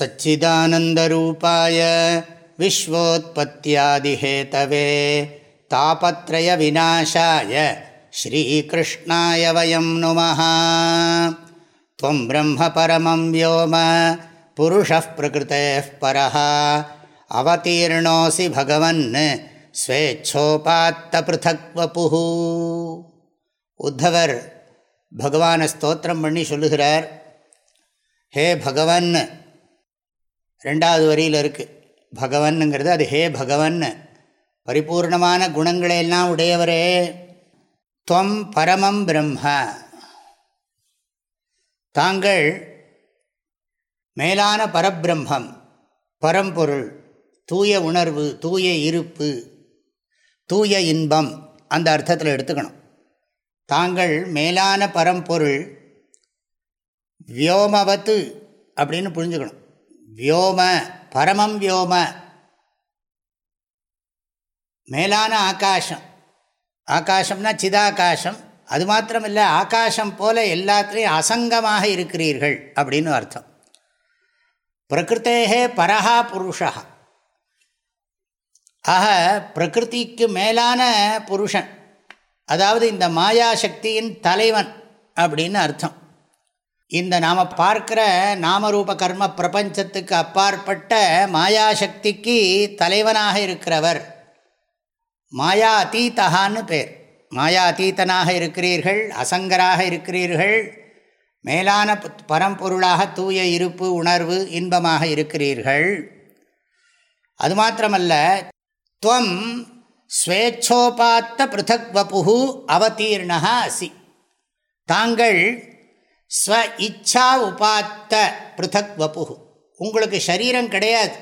सच्चिदानन्दरूपाय विश्वोत्पत्त्यादिहेतवे तापत्रयविनाशाय श्रीकृष्णाय वयं नुमः त्वं ब्रह्म परमं व्योम पुरुषः प्रकृतेः परः அவதீர்ணோசி பகவன் ஸ்வேச்சோபாத்த பிருத்தக்வபுः உத்தவர் பகவானை ஸ்தோத்திரம் பண்ணி சொல்லுகிறார் ஹே பகவன் ரெண்டாவது வரியில் இருக்குது பகவன்ங்கிறது அது ஹே பகவன் பரிபூர்ணமான குணங்களையெல்லாம் உடையவரே. துவம் பரமம் பிரம்ம. தாங்கள் மேலான பரபிரம்மம் பரம்பொருள் தூய உணர்வு தூய இருப்பு தூய இன்பம் அந்த அர்த்தத்தில் எடுத்துக்கணும். தாங்கள் மேலான பரம்பொருள் வியோமவத்து அப்படின்னு புரிஞ்சுக்கணும். வியோம பரமம் வியோம. மேலான ஆகாசம். ஆகாசம்னா சிதாகாசம். அது மாத்திரமில்லை ஆகாசம் போல எல்லாத்துலேயும் அசங்கமாக இருக்கிறீர்கள் அப்படின்னு அர்த்தம். பிரகிருத்தேகே பரஹா புருஷா. ஆக பிரகிருதிக்கு மேலான புருஷன் அதாவது இந்த மாயாசக்தியின் தலைவன் அப்படின்னு அர்த்தம். இந்த நாம் பார்க்குற நாமரூப கர்ம பிரபஞ்சத்துக்கு அப்பாற்பட்ட மாயாசக்திக்கு தலைவனாக இருக்கிறவர். மாயா அத்தீத்தகான்னு பேர். மாயா அத்தீத்தனாக இருக்கிறீர்கள் அசங்கராக இருக்கிறீர்கள் மேலான பரம்பொருளாக தூய இருப்பு உணர்வு இன்பமாக இருக்கிறீர்கள். அது மாத்திரமல்ல துவம் ஸ்வேச்சோபாத்த பிருத்தக் வபு அவதீர்ணா அசி. தாங்கள் ஸ்வ இச்சா உபாத்த பிருத்தக் வபு உங்களுக்கு சரீரம் கிடையாது.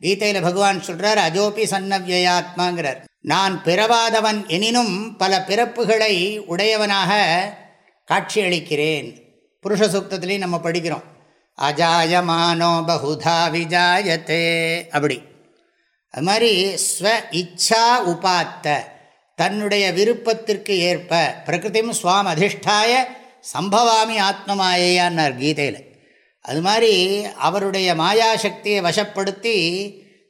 கீதையில் பகவான் சொல்கிறார் அஜோபி சன்னவியாத்மாங்கிறார் நான் பிறவாதவன் எனினும் பல பிறப்புகளை உடையவனாக காட்சியளிக்கிறேன். புருஷ சுக்தத்துலேயும் நம்ம படிக்கிறோம். அஜாயமானோ பகுதா விஜாயத்தே அப்படி. அது மாதிரி ஸ்வ இச்சா உபாத்த தன்னுடைய விருப்பத்திற்கு ஏற்ப பிரகிருதிம் சுவாம் அதிஷ்டாய சம்பவாமி ஆத்மமாயான்னார் கீதையில். அது மாதிரி அவருடைய மாயாசக்தியை வசப்படுத்தி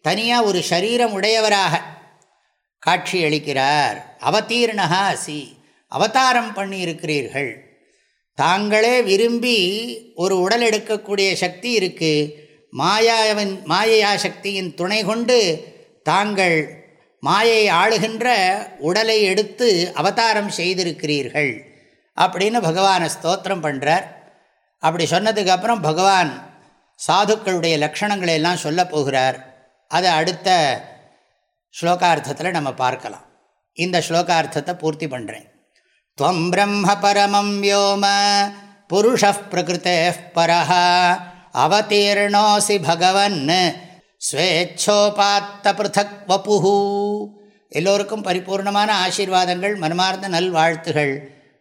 தனியாக ஒரு சரீரம் உடையவராக காட்சி அளிக்கிறார். அவதீர்ணகா அசி அவதாரம் பண்ணி இருக்கிறீர்கள் தாங்களே விரும்பி ஒரு உடல் எடுக்கக்கூடிய சக்தி இருக்குது மாயாவின் மாயையா சக்தியின் துணை கொண்டு தாங்கள் மாயை ஆளுகின்ற உடலை எடுத்து அவதாரம் செய்திருக்கிறீர்கள். அப்படின்னு பகவானை ஸ்தோத்திரம் பண்ணுறார் அப்படி சொன்னதுக்கப்புறம் பகவான் சாதுக்களுடைய லக்ஷணங்களை எல்லாம் சொல்ல போகிறார். அதை அடுத்த ஸ்லோகார்த்தத்தில் நம்ம பார்க்கலாம். இந்த ஸ்லோகார்த்தத்தை பூர்த்தி பண்ணுறேன் துவம் பிரம்ம பரமம் வியோம புருஷ பிரகிருத்தே பரஹ அவதீர்ணோசி பகவன் ஸ்வேச்சோபாத்த பிருத்தக் வப்புஹூ எல்லோருக்கும் பரிபூர்ணமான ஆசீர்வாதங்கள் மனமார்ந்த நல்வாழ்த்துகள்.